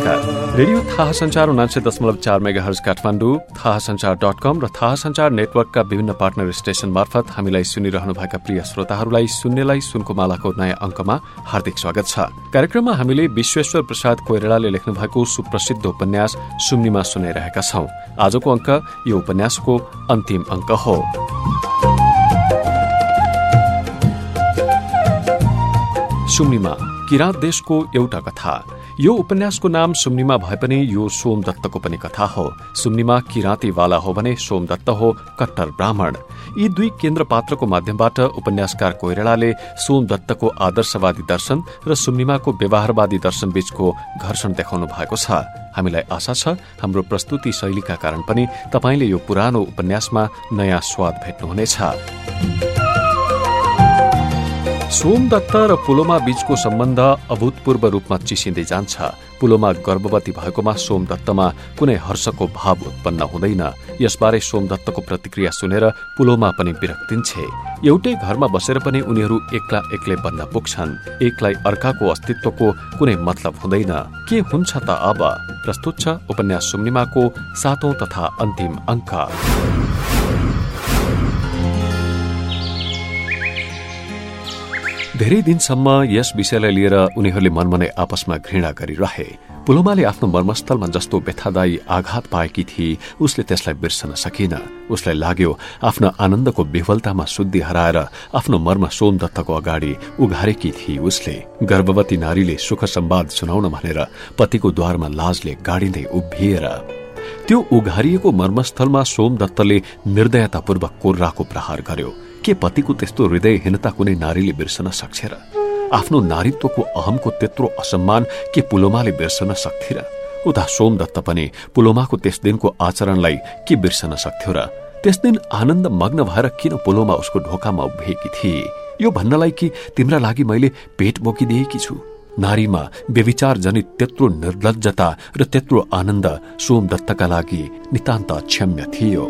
नमस्कार। रेडियो थाहा संचार उनान्से दशमलव चार मेगा हर्ज काठमाडौँ थाहा संचार डट कम र थाहा संचार नेटवर्कका विभिन्न पार्टनर स्टेशन मार्फत हामीलाई सुनिरहनुभएका प्रिय श्रोताहरूलाई सुन्नेलाई सुनको मालाको नयाँ अङ्कमा हार्दिक स्वागत छ। कार्यक्रममा हामीले विश्वेश्वर प्रसाद कोइरालाले लेख्नु भएको सुप्रसिद्ध उपन्यास सुम्निमा सुनाइरहेका छौं। आजको अङ्क यो उपन्यासको अन्तिम अङ्क हो। सुम्निमा किराँत देशको एउटा कथा। यो उपन्यासको नाम सुम्निमा भए पनि यो सोमदत्तको पनि कथा हो। सुम्निमा किराँतीवाला हो भने सोमदत्त हो कट्टर ब्राह्मण। यी दुई केन्द्र पात्रको माध्यमबाट उपन्यासकार कोइरालाले सोमदत्तको आदर्शवादी दर्शन र सुम्निमाको व्यवहारवादी दर्शन बीचको घर्षण देखाउनु भएको छ। हामीलाई आशा छ हाम्रो प्रस्तुति शैलीका कारण पनि तपाईँले यो पुरानो उपन्यासमा नयाँ स्वाद भेट्नुहुनेछ। सोमदत्त र पुलोमा बीचको सम्बन्ध अभूतपूर्व रूपमा चिसिँदै जान्छ। पुलोमा गर्भवती भएकोमा सोमदत्तमा कुनै हर्षको भाव उत्पन्न हुँदैन। यसबारे सोमदत्तको प्रतिक्रिया सुनेर पुलोमा पनि विरक्तिन्छे। एउटै घरमा बसेर पनि उनीहरू एक्ला एक्लै बन्न पुग्छन्। एकलाई अर्काको अस्तित्वको कुनै मतलब हुँदैन। के हुन्छ त अब? प्रस्तुत छ उपन्यास सुम्निमाको सातौं तथा अन्तिम अङ्क। धेरै दिनसम्म यस विषयलाई लिएर उनीहरूले मनमनै आपसमा घृणा गरिरहे। पुलोमाले आफ्नो मर्मस्थलमा जस्तो व्यथादायी आघात पाएकी थिए उसले त्यसलाई बिर्सन सकिन उसलाई लाग्यो आफ्नो आनन्दको विफलतामा शुद्धि हराएर आफ्नो मर्म सोमदत्तको अगाडि उघारेकी थिए उसले। गर्भवती नारीले सुख सम्वाद सुनाउन भनेर पतिको द्वारमा लाजले गाडिँदै उभिएर। त्यो उघारिएको मर्मस्थलमा सोमदत्तले निर्दयतापूर्वक कोर्राको प्रहार गर्यो। के पतिको त्यस्तो हृदयहीनता कुनै नारीले बिर्सन सक्छ र आफ्नो नारीत्वको अहमको त्यत्रो असम्मान के पुलोमाले बिर्सन सक्थे र उता सोमदत्त पनि पुलोमाको त्यस दिनको आचरणलाई के बिर्सन सक्थ्यो र त्यस दिन आनन्द मग्न भएर किन पुलोमा उसको ढोकामा उभिएकी थिए? यो भन्नलाई कि तिम्रा लागि मैले पेट बोकिदिएकी छु? नारीमा व्यविचार जनित त्यत्रो निर्लजता र त्यत्रो आनन्द सोमदत्तका लागि नितान्त अक्षम्य थियो।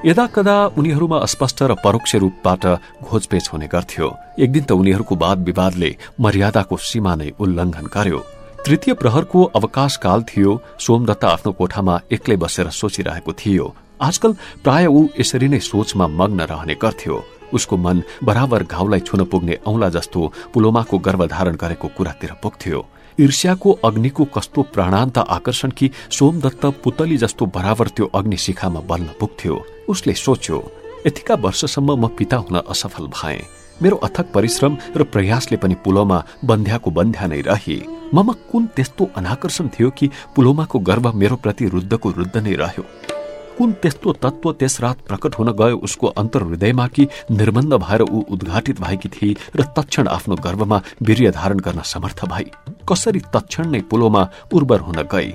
यदा कदा उनीहरूमा अस्पष्ट र परोक्ष रूपबाट घोजपेच हुने गर्थ्यो। एक दिन त उनीहरूको वाद विवादले मर्यादाको सीमा नै उल्लंघन गर्यो। तृतीय प्रहरको अवकाश काल थियो सोमदत्त आफ्नो कोठामा एक्लै बसेर सोचिरहेको थियो। आजकल प्राय ऊ यसरी नै सोचमा मग्न रहने गर्थ्यो। उसको मन बराबर घाउलाई छुन पुग्ने औंला जस्तो पुलोमाको गर्भधारण गरेको कुरातिर पुग्थ्यो। ईर्ष्याको अग्निको कस्तो प्राणान्त आकर्षण कि सोमदत्त पुतली जस्तो बराबर त्यो अग्नि शिखामा बल्न पुग्थ्यो। उसले सोच्यो यतिका वर्षसम्म म पिता हुन असफल भए। मेरो अथक परिश्रम र प्रयासले पनि पुलोमा बन्ध्याको बन्ध्या नै रहे। ममा कुन त्यस्तो अनाकर्षण थियो कि पुलोमाको गर्व मेरो प्रति रुद्धको रुद्ध नै रह्यो। कुन त्यस्तो तत्व त्यस रात प्रकट हुन गयो उसको अन्तर हृदयमा कि निर्बन्ध भएर ऊ उद्घाटित भएकी थिए र तक्षण आफ्नो गर्भमा वीर्य धारण गर्न समर्थ भई? कसरी तक्षण नै पुलोमा उर्वर हुन गई?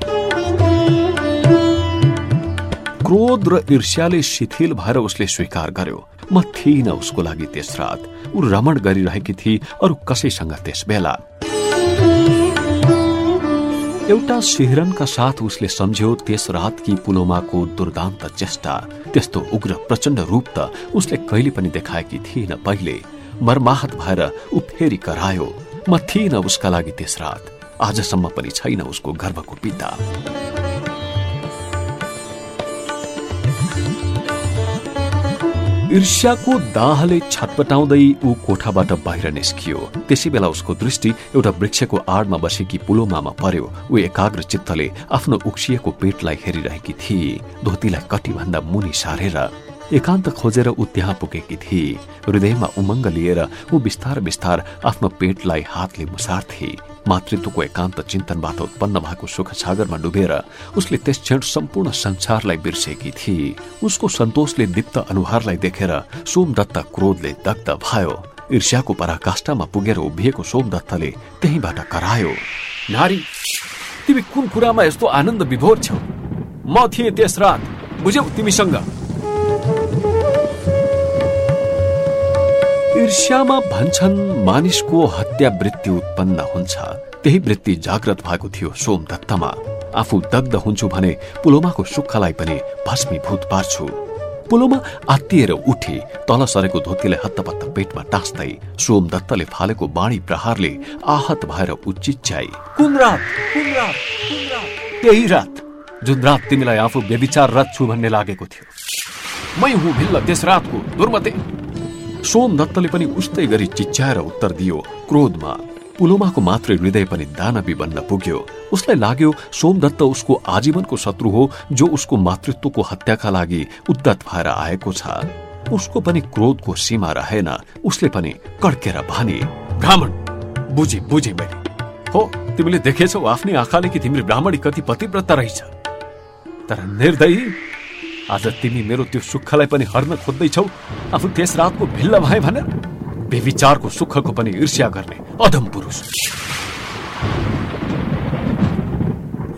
क्रोध र ईर्ष्याले शिथिल भएर उसले स्वीकार गर्यो। म थिइन उसको लागि त्यस रात। ऊ रमण गरिरहेकी थिए अरू कसैसँग त्यस बेला। एउटा सिहरनका साथ उसले सम्झ्यो त्यस रातकी पुलोमाको दुर्दान्त चेष्टा त्यस्तो उग्र प्रचण्ड रूप त उसले कहिले पनि देखाएकी थिएन पहिले। मर्माहत भएर ऊ फेरि करायो म थिइन उसका लागि त्यस रात। आजसम्म पनि छैन उसको गर्भको पिता ईर्ष्याको दाहले छटपटाउँदै ऊ कोठाबाट बाहिर निस्कियो। त्यसै बेला उसको दृष्टि एउटा वृक्षको आडमा बसेकी पुलोमामा पर्यो। ऊ एकाग्र चित्तले आफ्नो उक्सिएको पेटलाई हेरिरहेकी थिए धोतीलाई कटिभन्दा मुनि सारेर एकान्त खोजेर ऊ त्यहाँ पुगेकी थिए हृदयमा उमङ्ग लिएर ऊ बिस्तार बिस्तार आफ्नो पेटलाई हातले मुसार्थे। मातृत्वको एकान्त चिन्तनबाट उत्पन्न भएको सुख सागरमा डुबेर उसले त्यस क्षण सम्पूर्ण संसारलाई बिर्सेकी थिए। उसको सन्तोषले दीप्त अनुहारलाई देखेर सोमदत्त क्रोधले दग्ध भयो। ईर्ष्याको पराकाष्ठमा पुगेर उभिएको सोमदत्तले त्यहीबाट करायो नारी तिमी कुन कुरामा यस्तो आनन्द विभोर छौ? म थिएँ त्यस रात। बुझ्यौ तिमीसँग। ईर्ष्यामा भन्छन् मानिसको हत्या वृत्ति उत्पन्न हुन्छ। त्यही वृत्ति जाग्रत भएको थियो सोमदत्तमा आफू दग्ध हुन्छु भने पुलोमाको सुखलाई पनि भस्मीभूत पार्छु। पुलोमा आत्तिएर उठे तल सरेको धोतीले हत्तपत्त पेटमा टाँस्दै सोम दत्तले फालेको बाणी प्रहारले आहत भएर उचिच्याए कुन रात? कुन रात? त्यही रात। जुन रात तिमीलाई आफू बेविचार रथ छु भन्ने लागेको थियो। मै हुँ भिल्ल त्यस रातको दुर्मते सोम दत्तले पनि उस्तै गरी चिच्याएर उत्तर दियो। क्रोधमा पुलोमाको मात्रै हृदय पनि दानवी बन्न पुग्यो। उसलाई लाग्यो सोमदत्त उसको आजीवनको शत्रु हो जो उसको मातृत्वको हत्याका लागि उद्दत भएर आएको छ। उसको पनि क्रोधको सीमा रहेन। उसले पनि कड्केर भने ब्राह्मण बुझे बुझे मैले हो तिमीले देखेछौ आफ्नै आँखाले कि तिमीले ब्राह्मणी कति पतिव्रत रहेछ। तर निर्दयी आज तिमी मेरो त्यो सुखलाई पनि हर्न खोज्दैछौ। आफू त्यस रातको भिल्ल भए भनेर बेविचारको सुखको पनि ईर्ष्या गर्ने अधम पुरुष।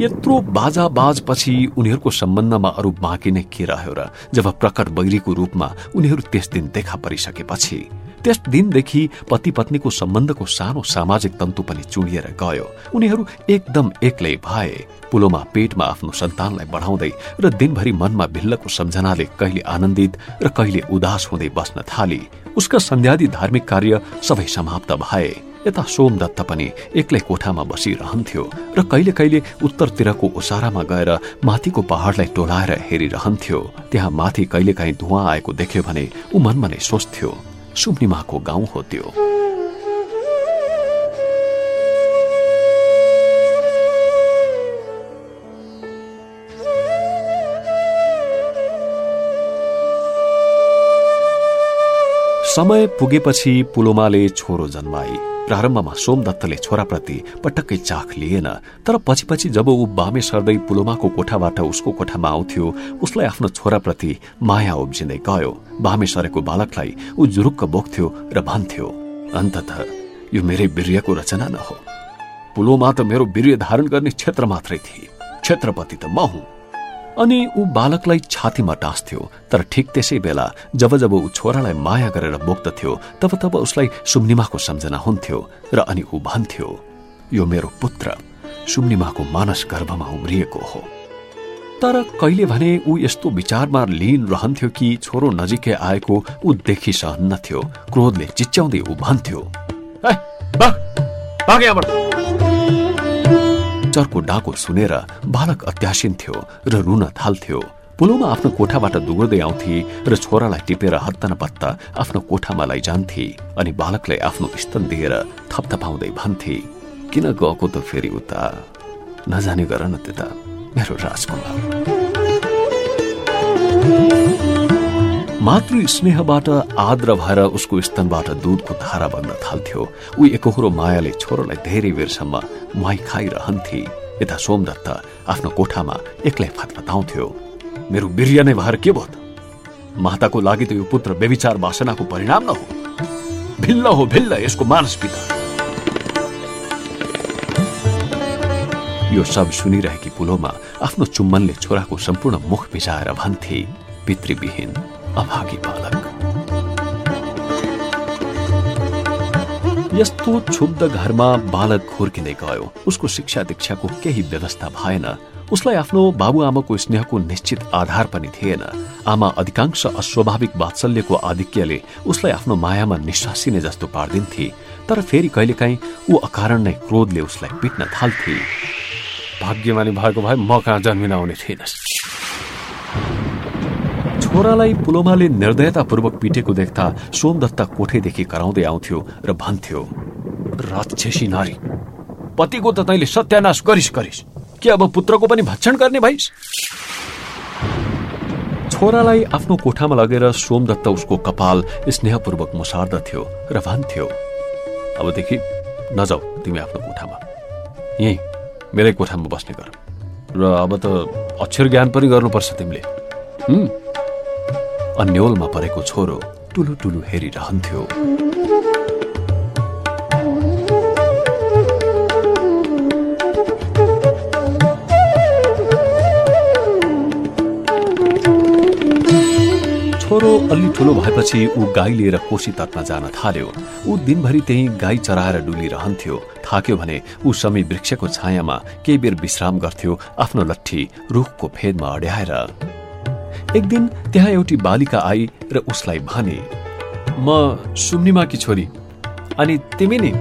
यत्रो बाजा बाजपछि उनीहरूको सम्बन्धमा अरू बाँकी नै के रह्यो र जब प्रकट बैरीको रूपमा उनीहरू त्यस दिन देखा परिसकेपछि त्यस दिनदेखि पति पत्नीको सम्बन्धको सानो सामाजिक तन्तु पनि चुडिएर गयो। उनीहरू एकदम एक्लै भए। पुलोमा पेटमा आफ्नो सन्तानलाई बढाउँदै र दिनभरि मनमा भिल्लको सम्झनाले कहिले आनन्दित र कहिले उदास हुँदै बस्न थाली। उसका सन्ध्यादि धार्मिक कार्य सबै समाप्त भए। यता सोमदत्त पनि एक्लै कोठामा बसिरहन्थ्यो र कहिले कहिले उत्तरतिरको ओसारामा गएर माथिको पहाड़लाई टोलाएर हेरिरहन्थ्यो। त्यहाँ माथि कहिलेकाहीँ धुवा आएको देख्यो भने ऊ मनमा नै सोच्थ्यो। सुम्निमाको गाउँ हो त्यो। समय पुगेपछि पुलोमाले छोरो जन्माई प्रारम्भमा सोमदत्तले छोराप्रति पटक्कै चाख लिएन तर पछि पछि जब ऊ बामे सर्दै पुलोमाको कोठाबाट उसको कोठामा आउँथ्यो उसलाई आफ्नो छोराप्रति माया उब्जिँदै गयो। बामे सरेको बालकलाई ऊ जुरुक्क बोक्थ्यो र भन्थ्यो अन्तत यो मेरै वीर्यको रचना न हो पुलोमा त मेरो वीर्य धारण गर्ने क्षेत्र मात्रै थिए। क्षेत्रपति त म हुँ। अनि ऊ बालकलाई छातीमा टाँस्थ्यो तर ठिक त्यसै बेला जब जब ऊ छोरालाई माया गरेर बोक्दथ्यो तब तब उसलाई सुम्निमाको सम्झना हुन्थ्यो र अनि ऊ भन्थ्यो यो मेरो पुत्र सुम्निमाको मानस गर्भमा उम्रिएको हो। तर कहिले भने ऊ यस्तो विचारमा लिन रहन्थ्यो कि छोरो नजिकै आएको ऊ देखि सहन्नथ्यो क्रोधले चिच्याउँदै ऊ भन्थ्यो चर्को डाको सुनेर बालक अत्यासिन्थ्यो र रुन थाल्थ्यो। पुलोमा आफ्नो कोठाबाट दुगुर्दै आउँथे र छोरालाई टिपेर हत्तनपत्त आफ्नो कोठामा लैजान्थे अनि बालकलाई आफ्नो स्तन दिएर थपथपाउँदै भन्थे किन गएको त फेरि उता? नजाने गर न त्यता। मेरो राजकुमार। मातृ स्नेहबाट आद्र भएर उसको स्तनबाट दुधको धारा बन्न थाल्थ्यो। ऊ एकहोरो मायाले छोरोलाई धेरै बेरसम्म माइ खाइरहन्थे। यता सोमदत्त आफ्नो कोठामा एक्लै फतफताउँथ्यो मेरो वीर्य नै भएर के भयो त माताको लागि त यो पुत्र बेविचार वासनाको परिणाम न हो। भिल्ल हो भिल्ल यसको मानस पिता यो सब सुनिरहेकी पुलोमा आफ्नो चुम्बनले छोराको सम्पूर्ण मुख भिजाएर भन्थे पितृविहीन। अभागी बालक। यस्तो क्षुब्ध घरमा बालक हुर्किँदै गयो। उसको शिक्षा दीक्षाको केही व्यवस्था भएन। उसलाई आफ्नो बाबुआमाको स्नेहको निश्चित आधार पनि थिएन। आमा अधिकांश अस्वाभाविक वात्सल्यको आधिक्यले उसलाई आफ्नो मायामा निश्वासिने जस्तो पारिदिन्थे। तर फेरि कहिलेकाहीँ ऊ अकारण नै क्रोधले उसलाई पिट्न थाल्थे। भाग्यमानी भएको भए म कहाँ जन्मिन आउने थिएनस् छोरालाई पुलोमाले निर्दयतापूर्वक पिटेको देख्दा सोमदत्त कोठेदेखि कराउँदै आउँथ्यो र भन्थ्यो राक्षसी नारी पतिको त तैँले सत्यानाश गरिस गरिस। के अब पुत्रको पनि भक्षण गर्ने भइस? छोरालाई आफ्नो कोठामा लगेर सोमदत्त उसको कपाल स्नेहपूर्वक मुसार्दथ्यो र भन्थ्यो अबदेखि नजाऊ तिमी आफ्नो कोठामा। यही मेरै कोठामा बस्ने गर। र अब त अक्षर ज्ञान पनि गर्नुपर्छ तिमीले। अन्यलमा परेको छोरो टुलु टुलु हेरिरहन्थ्यो। छोरो अलि ठुलो भएपछि ऊ गाई लिएर कोशी तटमा जान थाल्यो। ऊ दिनभरि त्यही गाई चराएर डुलिरहन्थ्यो। थाक्यो भने ऊ समी वृक्षको छायामा केही बेर विश्राम गर्थ्यो आफ्नो लट्ठी रुखको फेदमा अड्याएर। एक दिन त्यहाँ एउटी बालिका आई र उसलाई भने म सुम्निमाकी छोरी अनि तिमी नि?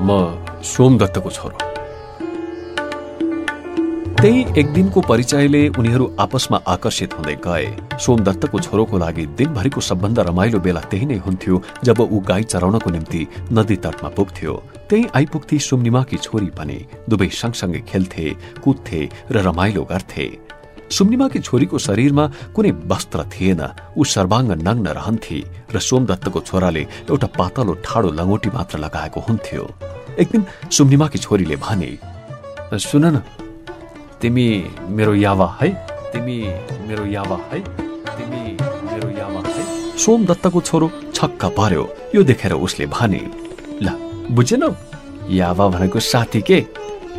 म सोमदत्तको छोरो। त्यही एक दिनको परिचयले उनीहरू आपसमा आकर्षित हुँदै गए। सोमदत्तको छोरोको लागि दिनभरिको सबभन्दा रमाइलो बेला त्यही नै हुन्थ्यो जब ऊ गाई चराउनको निम्ति नदी तटमा पुग्थ्यो। त्यही आइपुग्थे सुम्निमाकी छोरी पनि दुवै सँगसँगै खेल्थे कुद्थे र रमाइलो गर्थे। सुम्निमाकी छोरीको शरीरमा कुनै वस्त्र थिएन। ऊ सर्वाङ्ग नग्न रहन्थे र सोमदत्तको छोराले एउटा पातलो ठाडो लङ्गोटी मात्र लगाएको हुन्थ्यो। एक दिन सुम्निमाकी छोरीले भने सुन न तिमी मेरो यावा है तिमी मेरो यावा है तिमी मेरो यावा है। सोमदत्तको छोरो छक्क पर्यो। यो देखेर उसले भने ल बुझेनौ यावा भनेको साथी के?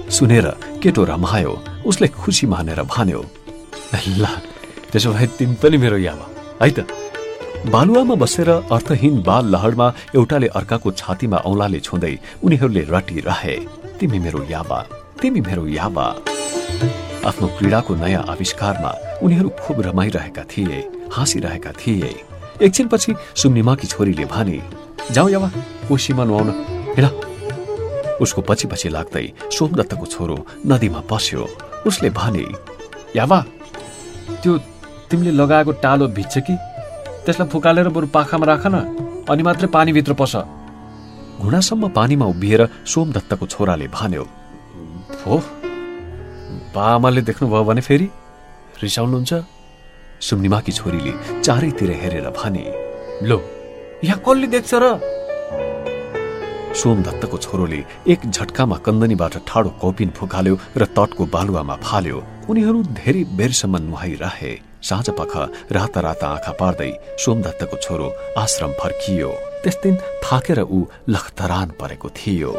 सुनेर केटो रमायो। उसले खुसी मानेर भन्यो ल त्यसो भए तिमी पनि मेरो यावा है त? बालुवामा बसेर अर्थहीन बाल लहरमा एउटाले अर्काको छातीमा औंलाले छुँदै उनीहरूले रटिरहे। तिमी मेरो यावा तिमी मेरो यावा आफ्नो क्रीडाको नयाँ आविष्कारमा उनीहरू खुब रमाइरहेका थिए हाँसिरहेका थिए। एकछिनपछि सुम्निमाकी छोरीले भने जाऊ यावा कोसीमा नुहाउन। हिँड। उसको पछि पछि लाग्दै सोमदत्तको छोरो नदीमा पस्यो। उसले भने यावा त्यो तिमीले लगाएको टालो भिज्छ कि? त्यसलाई फुकालेर बरु पाखामा राख न अनि मात्रै पानीभित्र पस। घुँडासम्म पानीमा उभिएर सोमदत्तको छोराले भन्यो हो बामाले देख्नुभयो भने फेरि? रिसाउनुहुन्छ? सुम्निमाकी छोरीले चारैतिर हेरेर भने लो यहाँ कसले देख्छ र? सोमदत्तको छोरोले एक झट्कामा कन्दनीबाट ठाडो कौपिन फुकाल्यो र तटको बालुवामा फाल्यो। उनीहरू धेरै बेरसम्म नुहाइरहे। साँझ पख राता राता आँखा पार्दै सोमदत्तको छोरो आश्रम फर्कियो। त्यस दिन थाकेर ऊ लखतरान परेको थियो।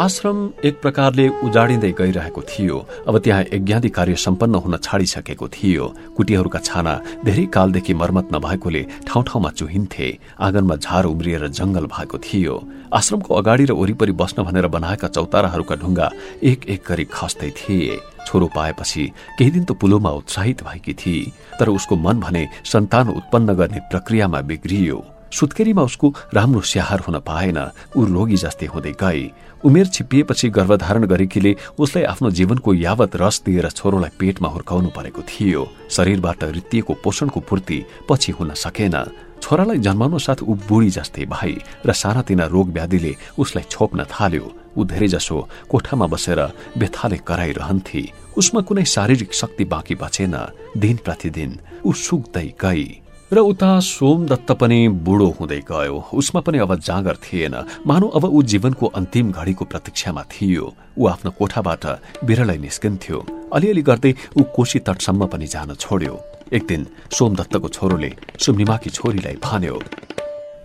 आश्रम एक प्रकारले उजाडिँदै गइरहेको थियो। अब त्यहाँ यज्ञादि कार्य सम्पन्न हुन छाडिसकेको थियो। कुटीहरूका छाना धेरै कालदेखि मर्मत नभएकोले ठाउँ ठाउँमा चुहिन्थे। आँगनमा झार उम्रिएर जंगल भएको थियो। आश्रमको अगाडि र वरिपरि बस्न भनेर बनाएका चौताराहरूका ढुङ्गा एक एक गरी खस्दै थिए। छोरो पाएपछि केही दिन त पुलोमा उत्साहित भएकी थिए। तर उसको मन भने सन्तान उत्पन्न गर्ने प्रक्रियामा बिग्रियो। सुत्केरीमा उसको राम्रो स्याहार हुन पाएन। ऊ रोगी जस्तै हुँदै गए उमेर छिप्पिएपछि गर्भधारण गरेकीले उसलाई आफ्नो जीवनको यावत रस दिएर छोरोलाई पेटमा हुर्काउनु परेको थियो। शरीरबाट रित्तिएको पोषणको पूर्ति पछि हुन सकेन। छोरालाई जन्माउनु साथ ऊ बुढी जस्तै भए र सानातिना रोग व्याधिले उसलाई छोप्न थाल्यो। ऊ धेरैजसो कोठामा बसेर बेथाले कराइरहन्थे। उसमा कुनै शारीरिक शक्ति बाँकी बचेन। दिन प्रतिदिन ऊ सुक्दै गई। र उता सोमदत्त पनि बुढो हुँदै गयो। उसमा पनि अब जाँगर थिएन। मानव अब ऊ जीवनको अन्तिम घडीको प्रतीक्षामा थियो। ऊ आफ्नो कोठाबाट बिरलै निस्किन्थ्यो। अलिअलि गर्दै ऊ कोशी तटसम्म पनि जान छोड्यो। एक दिन सोमदत्तको छोरोले सुम्निमाकी छोरीलाई भन्यो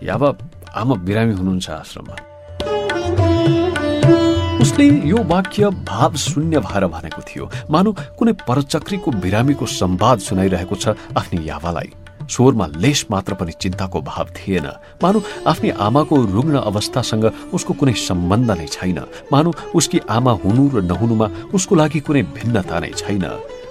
याब आमा बिरामी हुनुहुन्छ आश्रममा। उसले यो वाक्य भाव शून्य भएर भनेको थियो। मानव कुनै परचक्रीको बिरामीको संवाद सुनाइरहेको छ आफ्नी यावालाई स्वरमा लेस मात्र पनि चिन्ताको भाव थिएन। मानु आफ्नै आमाको रुग्ण अवस्थासँग उसको कुनै सम्बन्ध नै छैन। मानु उसकी आमा हुनु र नहुनुमा उसको लागि कुनै भिन्नता नै छैन।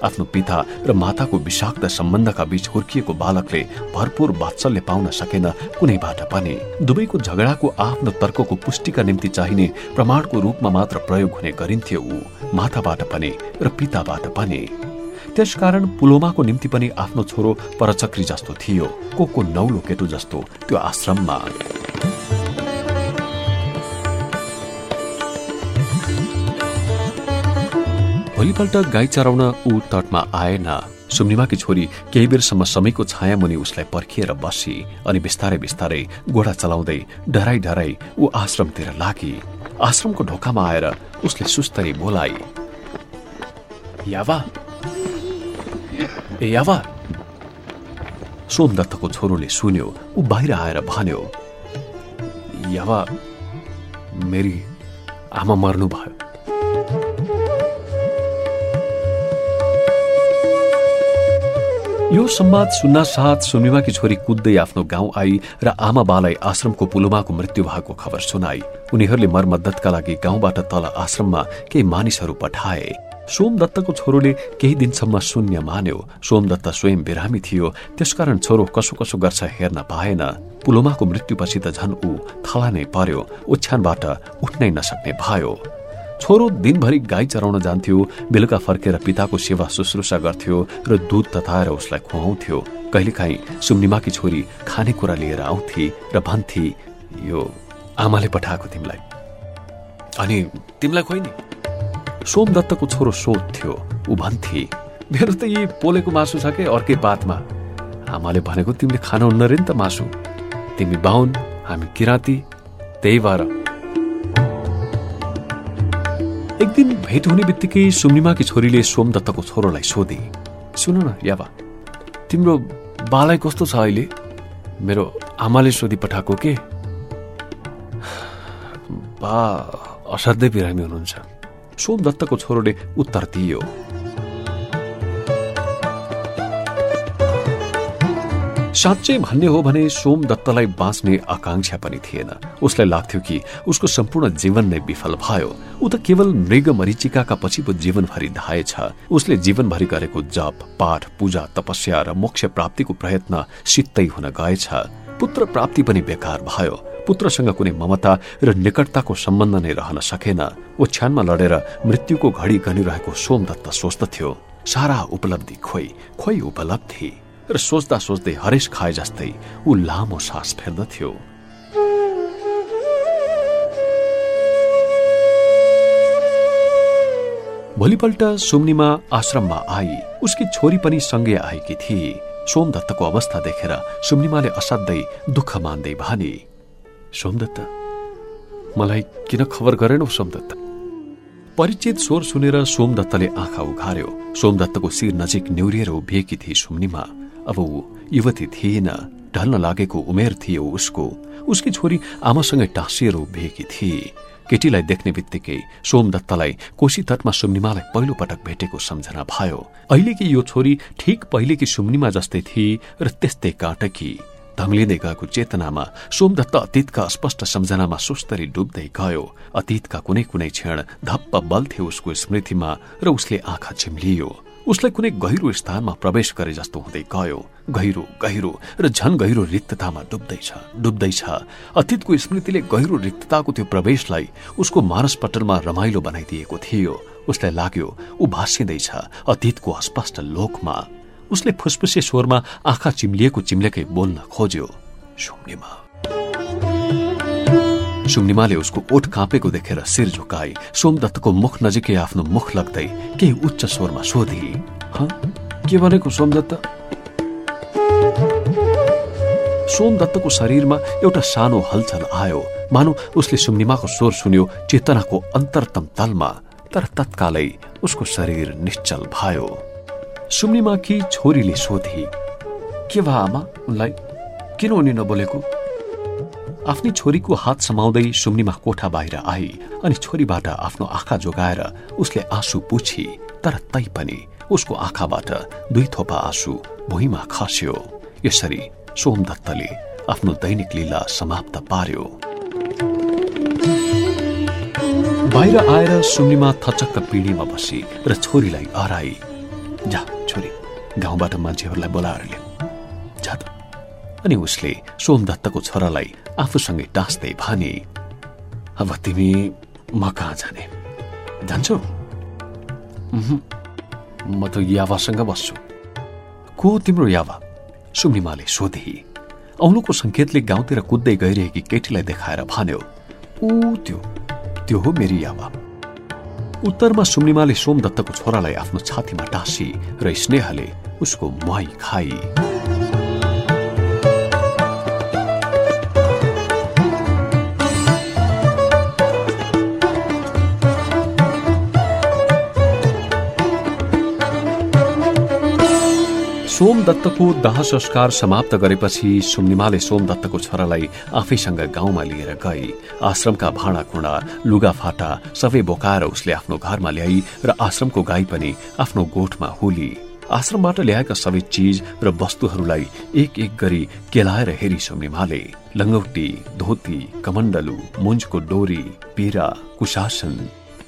आफ्नो पिता र माताको विषाक्त सम्बन्धका बीच हुर्किएको बालकले भरपूर वात्सल्य पाउन सकेन कुनैबाट पनि। दुवैको झगडाको आफ्नो तर्कको पुष्टिका निम्ति चाहिने प्रमाणको रूपमा मात्र प्रयोग हुने गरिन्थ्यो ऊ। माताबाट पनि र पिताबाट पनि। त्यसकारण पुलोमाको निम्ति पनि आफ्नो छोरो परचक्री जस्तो थियो को को नौलो केटो जस्तो त्यो आश्रममा। भोलिपल्ट गाई चराउन ऊ तटमा आएन। सुम्निमाकी छोरी केही बेरसम्म समयको छाया मुनि उसलाई पर्खिएर बसी अनि बिस्तारै बिस्तारै घोडा चलाउँदै डराई डराई ऊ आश्रमतिर लागि। आश्रमको ढोकामा आएर उसले सुस्तरी बोलाई ए यावा सोमदत्तको छोरोले सुन्यो ऊ बाहिर आएर भन्यो यावा मेरी आमा मर्नु भयो। यो संवाद सुन्न साथ सुनिमाकी छोरी कुद्दै आफ्नो गाउँ आई र आमा बालाई आश्रमको पुलुमाको मृत्यु भएको खबर सुनाई। उनीहरूले मर्मद्दतका लागि गाउँबाट तल आश्रममा केही मानिसहरू पठाए। सोमदत्तको छोरोले केही दिनसम्म शून्य मान्यो। सोमदत्त स्वयं बिरामी थियो। त्यसकारण छोरो कसो कसो गर्छ हेर्न पाएन। पुलोमाको मृत्युपछि त झन् ऊ थला नै पर्यो। ओछ्यानबाट उठ्नै नसक्ने भयो। छोरो दिनभरि गाई चराउन जान्थ्यो। बेलुका फर्केर पिताको सेवा शुश्रूषा गर्थ्यो र दुध तताएर उसलाई खुवाउँथ्यो। कहिलेकाहीँ सुम्निमाकी छोरी खानेकुरा लिएर आउँथे र भन्थे यो आमाले पठाएको तिमीलाई। अनि तिमीलाई खोइ नि सोमदत्तको छोरो सोध्थ्यो ऊ भन्थे मेरो त यही पोलेको मासु छ के अर्कै पातमा आमाले भनेको तिमीले खानुहुन्न रे नि त मासु तिमी बाहुन हामी किराँती त्यही भएर एक दिन भेट हुने बित्तिकै सुम्निमाकी छोरीले सोमदत्तको छोरोलाई सोधे सुन न याबा तिम्रो बालाई कस्तो छ अहिले मेरो आमाले सोधी पठाएको के बा असाध्यै बिरामी हुनुहुन्छ सोमदत्तको छोरोले उत्तर दियो। साँच्चै भन्ने हो भने सोम दत्तलाई बाँच्ने आकांक्षा पनि थिएन। उसलाई लाग्थ्यो कि उसको सम्पूर्ण जीवन नै विफल भयो। ऊ त केवल मृग मरिचिकाका पछि पो जीवनभरि धाएछ उसले जीवनभरि गरेको जप पाठ पूजा तपस्या र मोक्ष प्राप्तिको प्रयत्न सित्तै हुन गएछ। पुत्र प्राप्ति पनि बेकार भयो। पुत्रसँग कुनै ममता र निकटताको सम्बन्ध नै रहन सकेन ओछ्यानमा लडेर मृत्युको घडी गनिरहेको सोमदत्त सोच्दथ्यो सारा उपलब्धि खोइ खोइ उपलब्धि र सोच्दा सोच्दै हरेस खाए जस्तै ऊ लामो सास फेर्दथ्यो भोलिपल्ट सुम्निमा आश्रममा आई उसकी छोरी पनि सँगै आएकी थिए सोमदत्तको अवस्था देखेर सुम्निमाले असाध्यै दुःख मान्दै भने सोमदत्त मलाई किन खबर गरेनौ सोमदत्त? परिचित स्वर सुनेर सोमदत्तले आँखा उघार्यो। सोमदत्तको शिर नजिक न्युरिएर उभिएकी थिए सुम्निमा। अब ऊ युवती थिएन ढल्न लागेको उमेर थियो उसको। उसकी छोरी आमासँगै टाँसिएर उभिएकी थिए केटीलाई देख्ने बित्तिकै सोमदत्तलाई कोशी तटमा सुम्निमालाई पहिलो पटक भेटेको सम्झना भयो। अहिलेकी यो छोरी ठिक पहिलेकी सुम्निमा जस्तै थिए र त्यस्तै काटकी। धम्लिँदै गएको चेतनामा सोमदत्त अतीतका स्पष्ट सम्झनामा सुस्तरी डुब्दै गयो। अतीतका कुनै कुनै क्षण धप्प बल्थे उसको स्मृतिमा र उसले आँखा चिम्लियो। उसलाई कुनै गहिरो स्थानमा प्रवेश गरे जस्तो हुँदै गयो। गहिरो गहिरो र झन गहिरो रिक्ततामा डुब्दैछ डुब्दैछ। अतीतको स्मृतिले गहिरो रिक्तताको त्यो प्रवेशलाई उसको मानसपटलमा रमाइलो बनाइदिएको थियो। उसलाई लाग्यो ऊ भाँसिँदैछ अतीतको अस्पष्ट लोकमा उसले फुसफुसे स्वरमा आँखा चिम्लिएको चिम्लेकै बोल्न खोज्यो सुम्नेमा। सुम्निमाले उसको ओठ काँपेको देखेर शिर झुकाई सोमदत्तको मुख नजिकै आफ्नो मुख लग्दै केही उच्च स्वरमा सोधी के भनेको सोमदत्त? सोमदत्तको शरीरमा एउटा सानो हलचल आयो। मानौ उसले सुम्निमाको स्वर सुन्यो चेतनाको अन्तरतम तलमा तर तत्कालै उसको शरीर निश्चल भयो। सुम्निमाकी छोरीले सोधी के भा आमा उनलाई किन उनी नबोलेको? आफ्नी छोरीको हात समाउँदै सुम्निमा कोठा बाहिर आई अनि छोरीबाट आफ्नो आँखा जोगाएर उसले आँसु पुछी तर तै पनि उसको आँखाबाट दुई थोपा आँसु भुइँमा खस्यो। यसरी सोमदत्तले आफ्नो दैनिक लीला समाप्त पार्यो। बाहिर आएर सुम्निमा थचक्क पिँढीमा बसी र छोरीलाई हराई जा छोरी गाउँबाट मान्छेहरूलाई बोलाएर ल्याऊ जा अनि उसले सोमदत्तको छोरालाई आफूसँगै टाँस्दै भने अब तिमी म कहाँ जाने? जान्छौ? म त यावासँग बस्छु। को तिम्रो यावा? सुम्निमाले सोधे। औनुको संकेतले गाउँतिर कुद्दै गइरहेकी केटीलाई देखाएर भन्यो ऊ त्यो त्यो हो मेरी यावा। उत्तरमा सुम्निमाले सोमदत्तको छोरालाई आफ्नो छातीमा टाँसी र स्नेहले उसको मुहाई खाई। सोमदत्तको दाह संस्कार समाप्त गरेपछि सुम्निमाले सोमदत्तको छोरालाई आफैसँग गाउँमा लिएर गई। आश्रमका भाँडाकुँडा लुगाफाटा सबै बोकाएर उसले आफ्नो घरमा ल्याई र आश्रमको गाई पनि आफ्नो गोठमा हुली। आश्रमबाट ल्याएका सबै चिज र वस्तुहरूलाई एक एक गरी केलाएर हेरी सुम्निमाले लङ्गौटी धोती कमण्डलु मुन्जको डोरी पिरा कुशासन।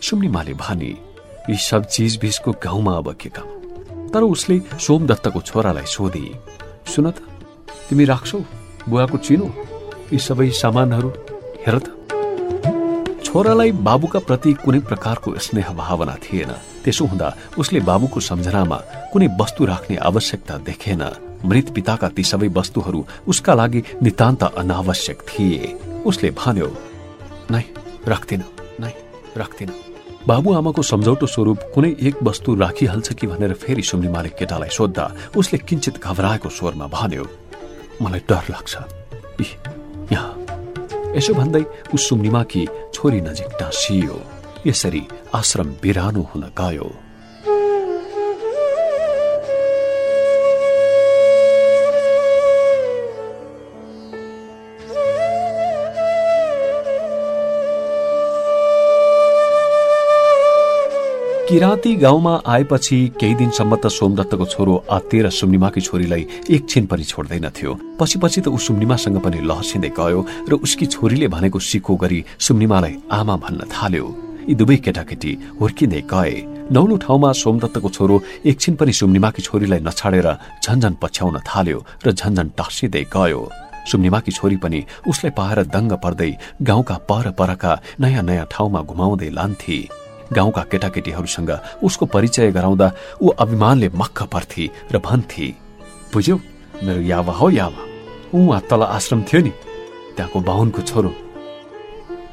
सुम्निमाले भने यी सब चिज बिचको गाउँमा अब के काम तर उसले सोमदत्तको छोरालाई सोधे सुन त तिमी राख्छौ बुवाको चिनो यी सबै सामानहरू हेर त। छोरालाई बाबुका प्रति कुनै प्रकारको स्नेह भावना थिएन। त्यसो हुँदा उसले बाबुको सम्झनामा कुनै वस्तु राख्ने आवश्यकता देखेन। मृत पिताका ती सबै वस्तुहरू उसका लागि नितान्त अनावश्यक थिए। उसले भन्यो नै राख्दिन नै राख्दिन। बाबु आमाको सम्झौटो स्वरूप कुनै एक वस्तु राखिहाल्छ कि भनेर फेरि सुम्निमाले केटालाई सोद्धा उसले किंचित घबराएको स्वरमा भन्यो मलाई डर लाग्छ। यहाँ। यसो भन्दै ऊ सुम्निमाकी छोरी नजिक टाँसियो यसरी आश्रम बिरानो हुन गयो। किराँती गाउँमा आएपछि केही दिनसम्म त सोमदत्तको छोरो आत्ते र सुम्निमाकी छोरीलाई एकछिन पनि छोड्दैनथ्यो पछि पछि त ऊ सुम्निमासँग पनि लहसिँदै गयो र उसकी छोरीले भनेको सिको गरी सुम्निमालाई आमा भन्न थाल्यो। यी दुवै केटाकेटी हुर्किँदै गए। नौलो ठाउँमा सोमदत्तको छोरो एकछिन पनि सुम्निमाकी छोरीलाई नछाडेर झन्झन पछ्याउन थाल्यो र झन्झन टाँसिँदै गयो। सुम्निमाकी छोरी पनि उसलाई पाएर दङ्ग पर्दै गाउँका पर परका नयाँ नयाँ ठाउँमा घुमाउँदै लान्थे। गाउँका केटाकेटीहरूसँग उसको परिचय गराउँदा ऊ अभिमानले मक्ख पर्थे र भन्थे बुझ्यौ मेरो यावा हो यावा। उहाँ तल आश्रम थियो नि त्यहाँको बाहुनको छोरो।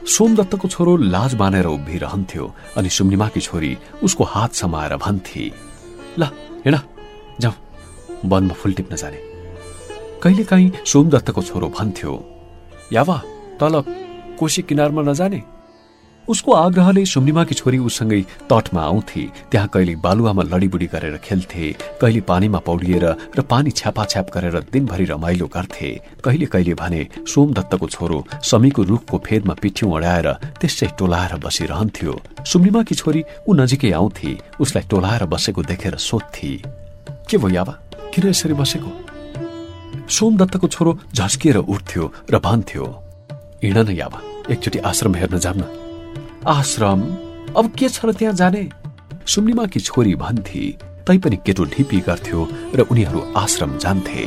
सोमदत्तको छोरो लाज बानेर उभिरहन्थ्यो अनि सुम्निमाकी छोरी उसको हात समाएर भन्थे ल हिँड जाउँ वनमा फुल टिप्न जाने। कहिलेकाहीँ सोमदत्तको छोरो भन्थ्यो यावा तल कोशी किनारमा नजाने? उसको आग्रहले सुम्निमाकी छोरी उसँगै तटमा आउँथे। त्यहाँ कहिले बालुवामा लडीबुडी गरेर खेल्थे कहिले पानीमा पौडिएर र पानी छ्यापाछ्याप गरेर दिनभरि रमाइलो गर्थे। कहिले कहिले भने सोमदत्तको छोरो समीको रुखको फेदमा पिठ्यौँ अडाएर त्यसै टोलाएर बसिरहन्थ्यो। सुम्निमाकी छोरी ऊ नजिकै आउँथे उसलाई टोलाएर बसेको देखेर सोध्थे के भयो याबा? किन यसरी बसेको? सोमदत्तको छोरो झस्किएर उठ्थ्यो र भन्थ्यो हिँड न याबा एकचोटि आश्रम हेर्न जान्न आश्रम? अब के छ र त्यहाँ जाने? सुम्निमाकी छोरी भन्थे तैपनि केटो ढिपी गर्थ्यो र उनीहरू आश्रम जान्थे।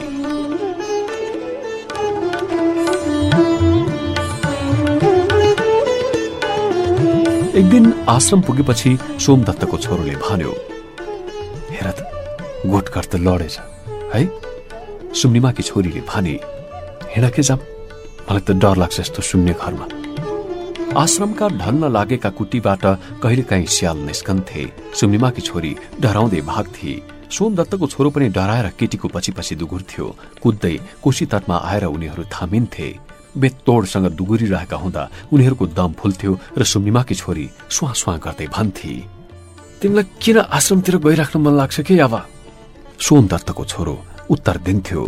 एक दिन आश्रम पुगेपछि सोमदत्तको छोरोले भन्यो हेर त गोठकर त लडेछ है? सुम्निमाकी छोरीले भने हिँड के जाम मलाई त डर लाग्छ यस्तो सुन्ने घरमा। आश्रमका ढल्न लागेका कुटीबाट कहिलेकाहीँ स्याल निस्कन्थे। सुम्निमाकी छोरी डराउँदै भाग्थे। सोमदत्तको छोरो पनि डराएर केटीको पछि पछि दुगुर्थ्यो। कुद्दै कोशी तटमा आएर उनीहरू थामिन्थे। बेतोडसँग दुगुरिरहेका हुँदा उनीहरूको दम फुल्थ्यो र सुम्निमाकी छोरी सुहा सुहा गर्दै भन्थे तिमीलाई किन आश्रमतिर गइराख्न मन लाग्छ कि अब सोमदत्तको छोरो उत्तर दिन्थ्यो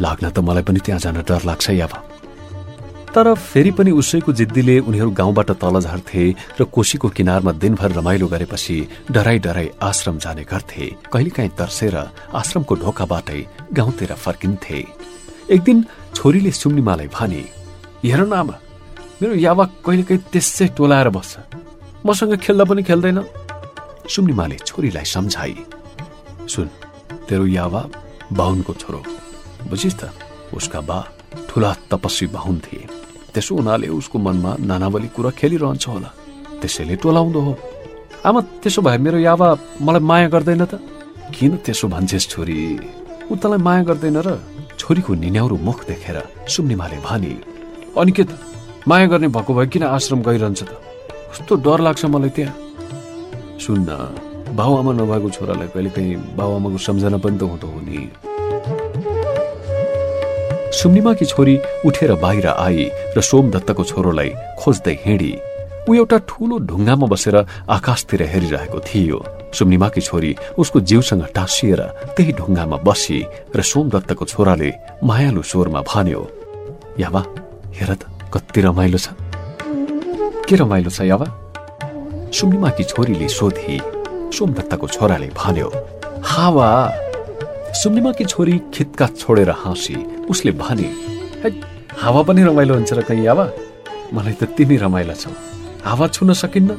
लाग्न त मलाई पनि त्यहाँ जान डर लाग्छ यावा। तर फेरि पनि उसैको जिद्दीले उनीहरू गाउँबाट तल झर्थे र कोशीको किनारमा दिनभर रमाइलो गरेपछि डराई डराई आश्रम जाने गर्थे। कहिलेकाहीँ तर्सेर आश्रमको ढोकाबाटै गाउँतिर फर्किन्थे। एक दिन छोरीले सुम्निमालाई भने हेर न आमा मेरो यावा कहिलेकाहीँ त्यसै टोलाएर बस्छ। मसँग खेल्दा पनि खेल्दैन। सुम्निमाले छोरीलाई सम्झाई सुन तेरो यावा बाहुनको छोरो। बुझिस् त उसका बा ठुला तपस्वी बाहुन थिए। त्यसो हुनाले उसको मनमा नानावली कुरा खेलिरहन्छ होला। त्यसैले टोलाउँदो हो। आमा त्यसो भए मेरो यावा मलाई माया गर्दैन त? किन त्यसो भन्छेस् छोरी? ऊ तँलाई माया गर्दैन र छोरीको निन्याउरो मुख देखेर सुम्निमाले भने अनि के त? माया गर्ने भएको भए किन आश्रम गइरहन्छ त? कस्तो डर लाग्छ मलाई त्यहाँ। सुन्न बाबुआमा नभएको छोरालाई कहिले काहीँ बाबुआमाको सम्झना पनि त हुँदो हो नि सुम्निमाकी छोरी उठेर बाहिर आई र सोमदत्तको छोरोलाई खोज्दै हिँडी। ऊ एउटा ठूलो ढुङ्गामा बसेर आकाशतिर हेरिरहेको थियो। सुम्निमाकी छोरी उसको जिउसँग टाँसिएर त्यही ढुङ्गामा बसी र सोमदत्तको छोराले मायालु स्वरमा भन्यो यावा हेर त कति रमाइलो छ। के रमाइलो छ यावा? सुम्निमाकी छोरीले सोधी। सोमदत्तको छोराले भन्यो हावा सुम्निमाकी छोरी खितका छोडेर हाँसी उसले भने हावा पनि रमाइलो हुन्छ र कहीँ हावा मलाई त तिमी रमाइला छौ। हावा छुन सकिन्न?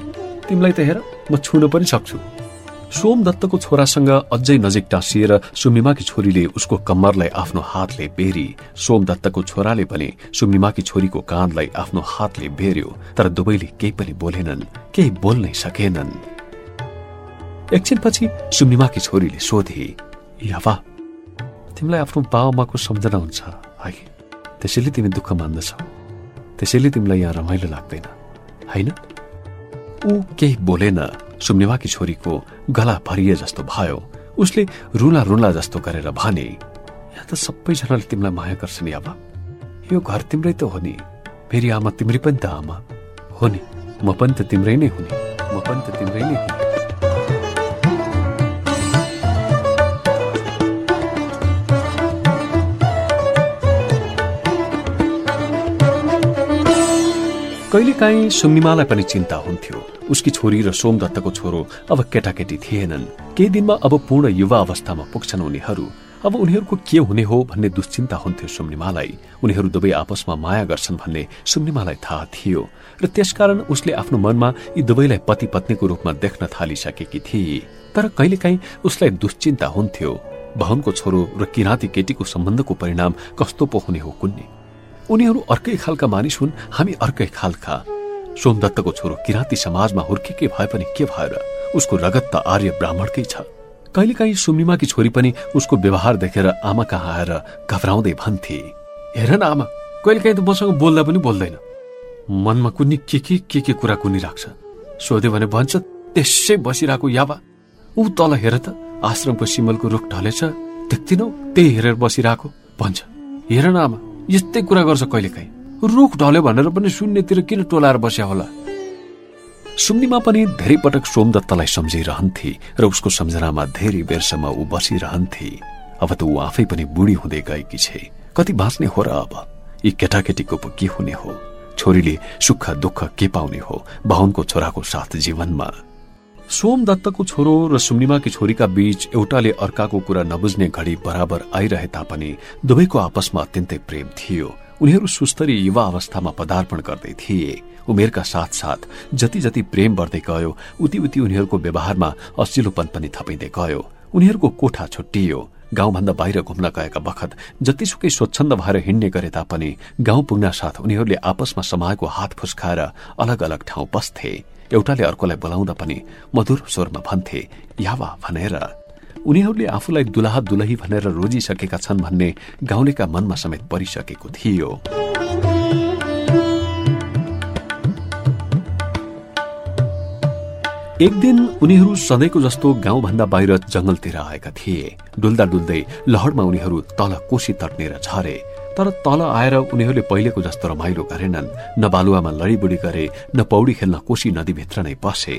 तिमीलाई त हेर म छुन पनि सक्छु सोम दत्तको छोरासँग अझै नजिक टाँसिएर सुमिमाकी छोरीले उसको कम्मरलाई आफ्नो हातले बेरी सोम दत्तको छोराले पनि सुमिमाकी छोरीको काँधलाई आफ्नो हातले बेर्यो तर दुवैले केही पनि बोलेनन् केही बोल्नै सकेनन्। एकछिनपछि सुमिमाकी छोरीले सोधे यावा तिमीलाई आफ्नो बाबामाको सम्झना हुन्छ है त्यसैले तिमी दुःख मान्दछौ। त्यसैले तिमीलाई यहाँ रमाइलो लाग्दैन होइन? ऊ केही बोलेन सुम्नेवाकी छोरीको गला भरिए जस्तो भयो। उसले रुला रुला जस्तो गरेर भने यहाँ त सबैजनाले तिमीलाई माया गर्छन् आमा यो घर तिम्रै त हो नि। फेरि आमा तिम्रै पनि त आमा। हो नि। म पनि त तिम्रै नै हुने। म पनि त तिम्रै नै हुने। कहिलेकाहीँ सुम्निमालाई पनि चिन्ता हुन्थ्यो। उसकी छोरी र सोमदत्तको छोरो अब केटाकेटी थिएनन्। केही दिनमा अब पूर्ण युवा अवस्थामा पुग्छन् उनीहरू। अब उनीहरूको के हुने हो भन्ने दुश्चिन्ता हुन्थ्यो सुम्निमालाई। उनीहरू दुवै आपसमा माया गर्छन् भन्ने सुम्निमालाई थाहा थियो। र त्यसकारण उसले आफ्नो मनमा यी दुवैलाई पति पत्नीको रूपमा देख्न थालिसकेकी थिए। तर कहिलेकाहीँ उसलाई दुश्चिन्ता हुन्थ्यो। भवनको छोरो र किराँती केटीको सम्बन्धको परिणाम कस्तो पो हुने हो कुन्ने? उनीहरू अर्कै खालका मानिस हुन् हामी अर्कै खालका। सोमदत्तको छोरो किराँती समाजमा हुर्केकै भए पनि के भएर? उसको रगत त आर्य ब्राह्मणकै छ। कहिलेकाहीँ सुमिमाकी छोरी पनि उसको व्यवहार देखेर आमा कहाँ आएर घबराउँदै भन्थे हेर न आमा कहिलेकाहीँ त मसँग बोल्दा पनि बोल्दैन। मनमा कुनै के के के के कुरा कुनिराख्छ सोध्यो भने भन्छ त्यसै बसिरहेको याबा ऊ तल हेर त आश्रमको सिमलको रुख ढलेछ। देख्दिनौ त्यही हेरेर बसिरहेको। भन्छ हेर न आमा यस्तै कुरा गर्छ कहिलेकाहीँ। रुख ढल्यो भनेर पनि शून्यतिर किन टोलाएर बस्या होला? सुम्निमा पनि धेरै पटक सोमदत्तलाई सम्झिरहन्थे र उसको सम्झनामा धेरै बेरसम्म ऊ बसिरहन्थे। अब त ऊ आफै पनि बुढी हुँदै गएकी छे। कति बाँच्ने हो र अब? यी केटाकेटीको पो के हुने हो? छोरीले सुख दुःख के पाउने हो? बाहुनको छोराको साथ जीवनमा सोम दत्तको छोरो र सुम्निमाकी छोरीका बीच एउटाले अर्काको कुरा नबुझ्ने घडी बराबर आइरहे तापनि दुवैको आपसमा अत्यन्तै प्रेम थियो। उनीहरू सुस्तरी युवा अवस्थामा पदार्पण गर्दै थिए। उमेरका साथ साथ जति जति प्रेम बढ्दै गयो उति उति उनीहरूको व्यवहारमा असिलोपन पनि थपिँदै गयो। उनीहरूको कोठा छुट्टियो। गाउँभन्दा बाहिर घुम्न गएका बखत जतिसुकै स्वच्छन्द भएर हिँड्ने गरे तापनि गाउँ पुग्न साथ उनीहरूले आपसमा समाएको हात फुस्काएर अलग अलग ठाउँ बस्थे। एउटाले अर्कोलाई बोलाउँदा पनि मधुर स्वरमा भन्थे यावा भनेर। उनीहरूले आफूलाई दुलहा दुलही भनेर रोजिसकेका छन् भन्ने गाउँलेका मनमा समेत परिसकेको थियो। एक दिन उनीहरू सधैँको जस्तो गाउँभन्दा बाहिर जंगलतिर आएका थिए। डुल्दा डुल्दै लहरमा उनीहरू तल कोशी तट्नेर झरे। तर तल आएर उनीहरूले पहिलेको जस्तो रमाइलो गरेनन् न बालुवामा लडीबुडी गरे न पौडी खेल्न कोशी नदीभित्र नै पसे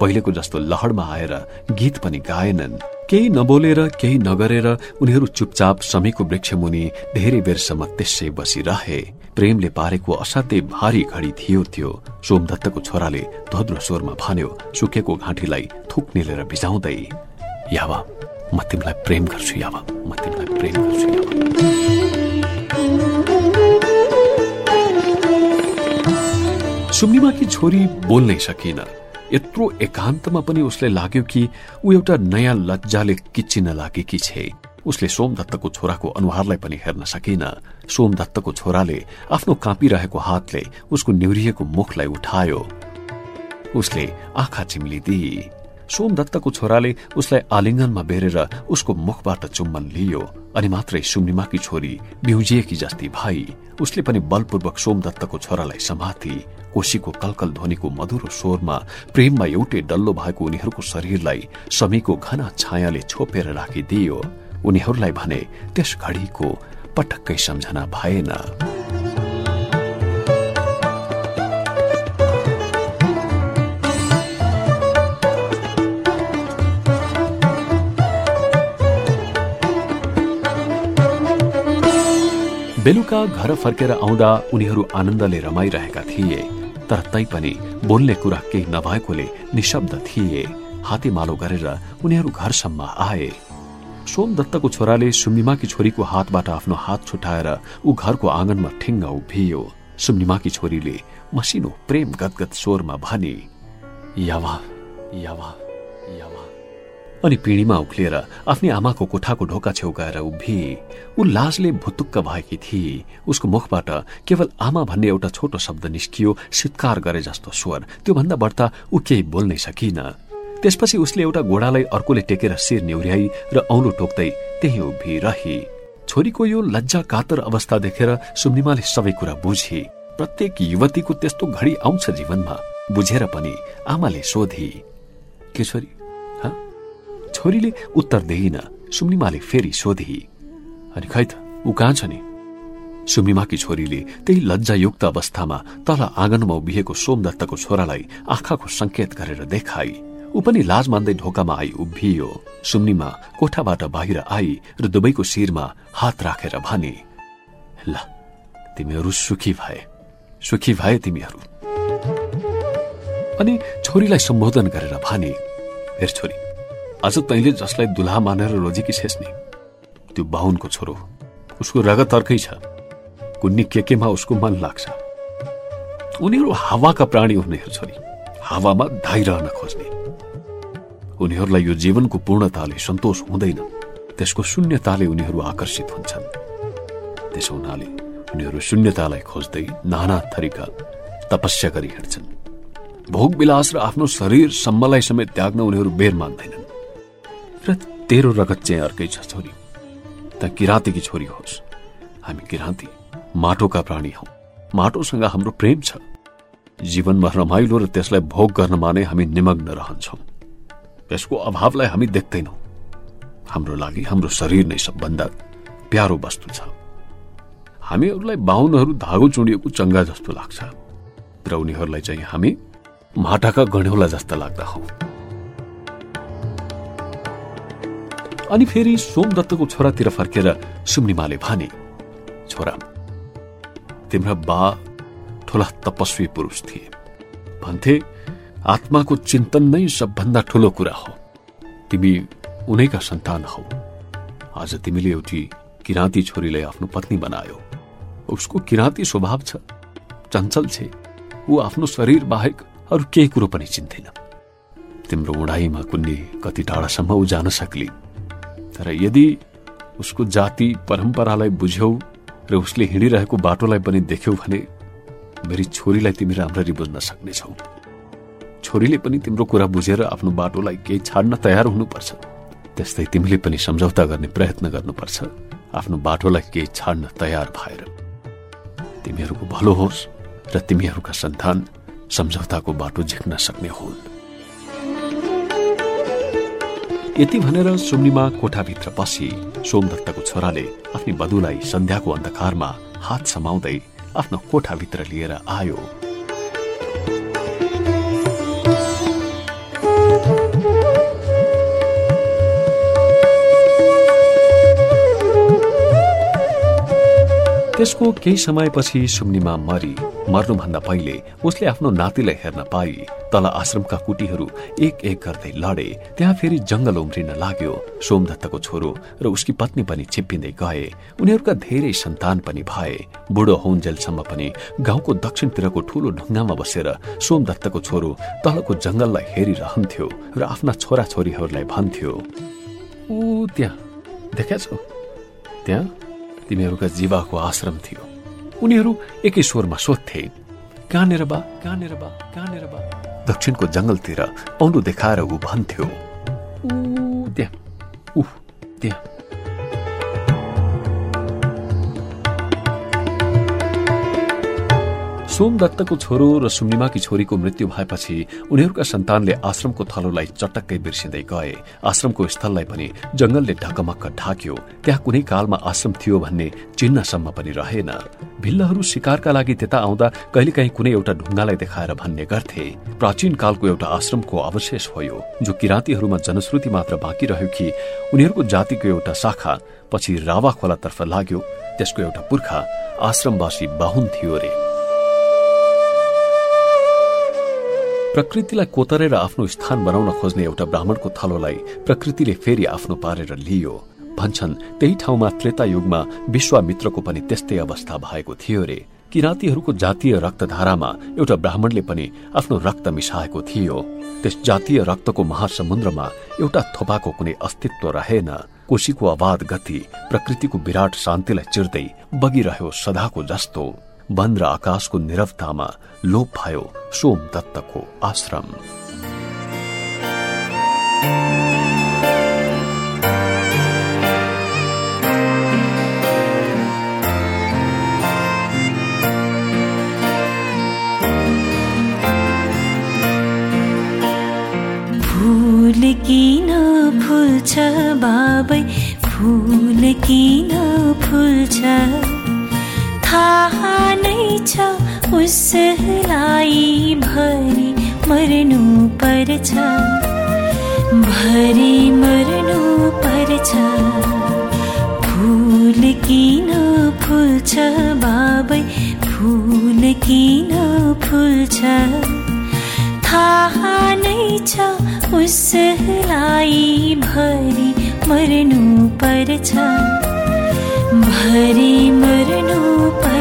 पहिलेको जस्तो लहरमा आएर गीत पनि गाएनन्। केही नबोलेर केही नगरेर उनीहरू चुपचाप समीको वृक्षमुनि धेरै बेरसम्म त्यसै बसिरहे। प्रेमले पारेको असाध्यै भारी घडी थियो त्यो। सोमदत्तको छोराले धोद्रो स्वरमा भन्यो सुकेको घाँटीलाई थुक निलेर भिजाउँदै। यावा म तिमीलाई प्रेम गर्छु यावा म तिमीलाई प्रेम गर्छु यावा। सुम्निमाकी छोरी बोल्नै सकिन। यत्रो एकान्तमा पनि उसलाई लाग्यो कि ऊ एउटा नयाँ लज्जाले किच्चिन लागेकी छे। उसले सोमदत्तको छोराको अनुहारलाई पनि हेर्न सकिन। सोमदत्तको छोराले आफ्नो काँपिरहेको हातले उसको निहुरिएको मुखलाई उठायो। उसले आँखा चिम्लिदिए सोमदत्तको छोराले उसलाई आलिङ्गनमा बेरेर उसको मुखबाट चुम्बन लियो। अनि मात्रै सुम्निमाकी छोरी बिउजिएकी जस्ती भाइ उसले पनि बलपूर्वक सोमदत्तको छोरालाई समाति कोशीको कलकल ध्वनिको मधुरो स्वरमा प्रेममा एउटै डल्लो भएको उनीहरूको शरीरलाई समीको घना छायाले छोपेर राखिदियो। उनीहरूलाई भने त्यस घडीको पटक्कै सम्झना भएन। बेलुका घर फर्केर आउँदा उनीहरू आनन्दले रमाइरहेका थिए तर तैपनि बोल्ने कुरा केही नभएकोले निशब्द थिए। हातेमालो गरेर उनीहरू घरसम्म आए। सोमदत्तको छोराले सुम्निमाकी छोरीको हातबाट आफ्नो हात छुटाएर ऊ घरको आँगनमा ठिङ्ग उभियो। सुम्निमाकी छोरीले मसिनो प्रेम गदगद स्वरमा भने यावा यावा अनि पिँढीमा उक्लिएर आफ्नी आमाको कोठाको ढोका छेउ गएर उभिए ऊ लाजले भुतुक्क भएकी थिए उसको मुखबाट केवल आमा भन्ने एउटा छोटो शब्द निस्कियो सित्कार गरे जस्तो स्वर। त्योभन्दा बढ्ता ऊ केही बोल्नै सकिन त्यसपछि उसले एउटा घोडालाई अर्कोले टेकेर शिर नेउर्याई र औलो टोक्दै त्यही उभिरहे। छोरीको यो लज्जा कातर अवस्था देखेर सुम्निमाले सबै कुरा बुझे। प्रत्येक युवतीको त्यस्तो घडी आउँछ जीवनमा। बुझेर पनि आमाले सोधे के छोरी? छोरीले उत्तर दिइन। सुम्निमाले फेरि सोधे अनि खै त ऊ कहाँ छ नि? सुम्निमाकी छोरीले त्यही लज्जायुक्त अवस्थामा तल आँगनमा उभिएको सोमदत्तको छोरालाई आँखाको संकेत गरेर देखाई। ऊ पनि लाज मान्दै ढोकामा आई उभियो। सुम्निमा कोठाबाट बाहिर आई र दुवैको शिरमा हात राखेर भने ल तिमीहरू सुखी भए सुखी भए तिमीहरू अनि छोरीलाई सम्बोधन गरेर भने छोरी आज तैँले जसलाई दुल्हा मानेर रोजेकी छेस् नि त्यो बाहुनको छोरो उसको रगत अर्कै छ कुन्नी के केमा उसको मन लाग्छ। उनीहरू हावाका प्राणी हुनेहरू छोरी हावामा धाइरहन खोज्ने। उनीहरूलाई यो जीवनको पूर्णताले सन्तोष हुँदैन त्यसको शून्यताले उनीहरू आकर्षित हुन्छन्। त्यसो हुनाले उनीहरू शून्यतालाई खोज्दै नाना थरीका तपस्या गरी हिँड्छन्। भोग विलास र आफ्नो शरीर सम्मलाई समेत त्याग्न उनीहरू बेर मान्दैनन्। र तेरो रगत चाहिँ अर्कै छ छोरी। त किराँतीकी छोरी होस्। हामी किराँती माटोका प्राणी हौ। माटोसँग हाम्रो प्रेम छ। जीवनमा रमाइलो र त्यसलाई भोग गर्नमा नै हामी निमग्न रहन्छौं। यसको अभावलाई हामी देख्दैनौ। हाम्रो लागि हाम्रो शरीर नै सबभन्दा प्यारो वस्तु छ। हामीहरूलाई बाहुनहरू धागो चुडिएको चङ्गा जस्तो लाग्छ। र उनीहरूलाई चाहिँ हामी माटाका गण्यौला जस्ता लाग्दा हौ। अनि फेरि सोमदत्तको छोरातिर फर्केर सुम्निमाले भने छोरा तिम्रा बा ठुला तपस्वी पुरुष थिए। भन्थे आत्माको चिन्तन नै सबभन्दा ठुलो कुरा हो। तिमी उनैका सन्तान हौ। आज तिमीले एउटी किराँती छोरीलाई आफ्नो पत्नी बनायो। उसको किराँती स्वभाव छ चञ्चल छे। ऊ आफ्नो शरीर बाहेक अरू केही कुरो पनि चिन्थेन। तिम्रो उडाइमा कुन्ने कति टाढासम्म ऊ जान सक्ली। तर यदि उसको जाति परम्परालाई बुझ्यौ र उसले हिँडिरहेको बाटोलाई पनि देख्यौ भने मेरी छोरीलाई तिमी राम्ररी बुझ्न सक्नेछौ। छोरीले पनि तिम्रो कुरा बुझेर आफ्नो बाटोलाई केही छाड्न तयार हुनुपर्छ। त्यस्तै तिमीले पनि सम्झौता गर्ने प्रयत्न गर्नुपर्छ। आफ्नो बाटोलाई केही छाड्न तयार भएर। तिमीहरूको भलो होस् र तिमीहरूका सन्तान सम्झौताको बाटो झिक्न सक्ने हुन्। यति भनेर सुम्निमा कोठाभित्र पसी सोमदत्तको छोराले आफ्नी बधुलाई सन्ध्याको अन्धकारमा हात समाउँदै आफ्नो कोठाभित्र लिएर आयो। त्यसको केही समयपछि सुम्निमा मरी। मर्नुभन्दा पहिले उसले आफ्नो नातिलाई हेर्न पाई तल आश्रमका कुटीहरू एक एक गर्दै लडे त्यहाँ फेरि जंगल उम्रिन लाग्यो। सोमदत्तको छोरो र उसकी पत्नी पनि छिप्पिँदै गए। उनीहरूका धेरै सन्तान पनि भए। बुढो हुन्जेलसम्म पनि गाउँको दक्षिणतिरको ठूलो ढुङ्गामा बसेर सोमदत्तको छोरो तलको जंगललाई हेरिरहन्थ्यो र आफ्ना छोरा छोरीहरूलाई भन्थ्यो ऊ त्यहाँ त्यहाँ तिमीहरूका जीवाको आश्रम थियो। उनीहरू एकै स्वरमा सोध्थे कहाँनिर बा कहाँनिर बा कहाँनिर बा। दक्षिणको जंगलतिर औँलो देखाएर ऊ भन्थ्यो त्यहाँ उह त्यहाँ। सोमदत्तको छोरो र सुम्निमाकी छोरीको मृत्यु भएपछि उनीहरूका सन्तानले आश्रमको थलोलाई चटक्कै बिर्सिँदै गए। आश्रमको स्थललाई पनि जंगलले ढकमक्क ढाक्यो। त्यहाँ कुनै कालमा आश्रम थियो भन्ने चिन्हसम्म पनि रहेन। भिल्लहरू शिकारका लागि त्यता आउँदा कहिलेकाहीँ कुनै एउटा ढुङ्गालाई देखाएर भन्ने गर्थे। प्राचीन कालको एउटा आश्रमको अवशेष हो जो किराँतीहरूमा जनश्रुति मात्र बाँकी रह्यो कि उनीहरूको जातिको एउटा शाखा पछि रावा खोलातर्फ लाग्यो। त्यसको एउटा पुर्खा आश्रमवासी बाहुन थियो रे। प्रकृतिलाई कोतरेर आफ्नो स्थान बनाउन खोज्ने एउटा ब्राह्मणको थलोलाई प्रकृतिले फेरि आफ्नो पारेर लियो। भन्छन् त्यही ठाउँमा त्रेता युगमा विश्वामित्रको पनि त्यस्तै अवस्था भएको थियो रे। किराँतीहरूको जातीय रक्तधारामा एउटा ब्राह्मणले पनि आफ्नो रक्त मिसाएको थियो। त्यस जातीय रक्तको महासमुद्रमा एउटा थोपाको कुनै अस्तित्व रहेन। कोशीको अवाध गति प्रकृतिको विराट शान्तिलाई चिर्दै बगिरह्यो सदाको जस्तो। वन र आकाशको निरवतामा लोप भयो सोम दत्तको आश्रम किन फुल्छ बाबै फुल किन फुल्छ। थाहा नै छ उसलाई भरि मर्नु पर्छ। भरि मर्नु पर्छ फुल किन फुल्छ बाबै फुल किन फुल्छ थाहा नै छ उसलाई भरि मर्नु पर्छ भरि मर्नु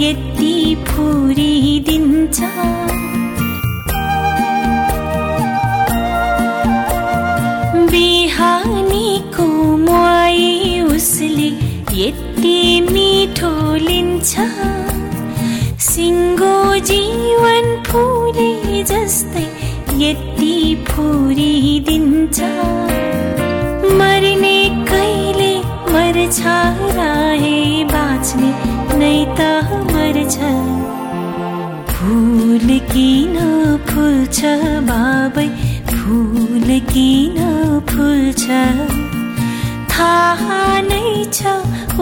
यति फुरिदिन्छ बिहानीको मुहाई उसले यति मिठो लिन्छ। सिङ्गो जीवन फुले जस्तै यति फुरिदिन्छ मर्ने कहिले मर्छ राहे बाँच्ने नै त मर्छ फुल किन फुल्छ बाबै फुल किन फुल्छ थाहा नै छ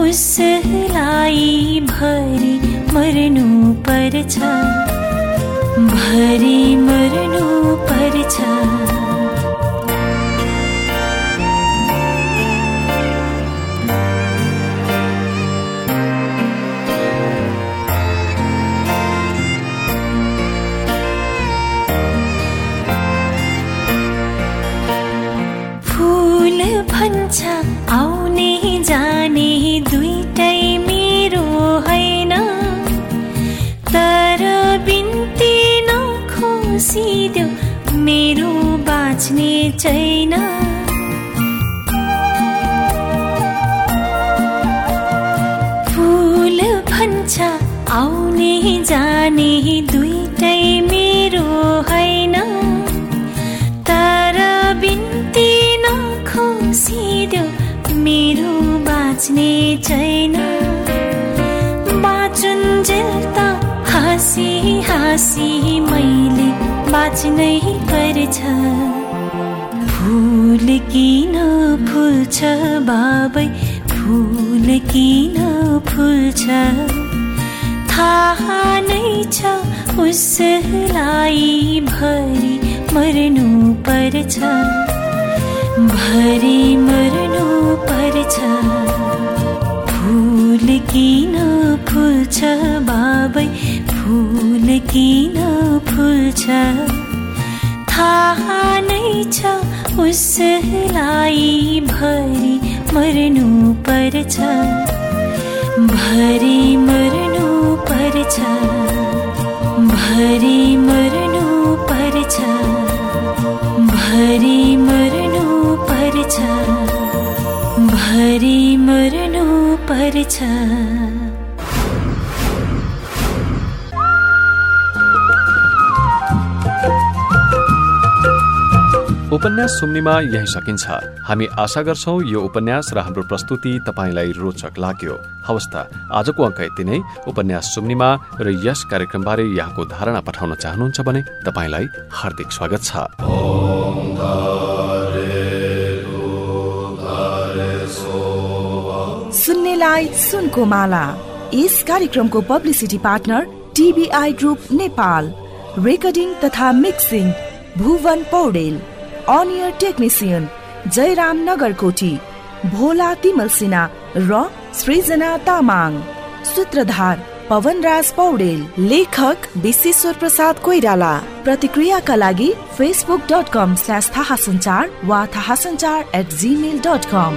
उसलाई भरि मर्नु पर्छ भरि मर्नु पर्छ छैन। फुल भन्छ आउने जाने दुइटै मेरो होइन। मेरो बाँच्ने छैन। हाँसी हाँसी मैले बाँच्नै पर्छ। फुल किन फुल्छ बाबै फुल किन फुल्छ। थाहा नै छ उसलाई भरि मर्नु पर्छ। भरि मर्नु पर्छ। फुल किन फुल्छ बाबै फुल किन फुल्छ। थाहा नै छ उसलाई भरि मर्नु पर्छ। भरि मर्नु पर्छ। भरि मर्नु पर्छ। भरि मर्नु पर्छ। भरि मर्नु पर्छ। उपन्यास सुम्निमा यही सकिन्छ। हामी आशा गर्छौ यो उपन्यास र हाम्रो प्रस्तुति तपाईँलाई रोचक लाग्यो। हवस् आजको अङ्क यति नै। उपन्यास सुम्निमा र यस कार्यक्रमबारे यहाँको धारणा पठाउन चाहनुहुन्छ भने तपाईँलाई हार्दिक स्वागत छ। सुन्नेलाई सुनको माला। यस कार्यक्रमको publicity partner TBI group Nepal. Recording तथा मिक्सिङ भुवन पौडेल। अनियर टेक्निसियन जयराम नगरकोटी भोला तिमल सिन्हा र सृजना तामाङ सूत्रधार पवनराज पौडेल लेखक विश्वेश्वर प्रसाद कोइराला प्रतिक्रियाका लागि फेसबुक डट कम स्ल्यास थाहा सञ्चार वा थाहा सञ्चार एट जिमेल डट कम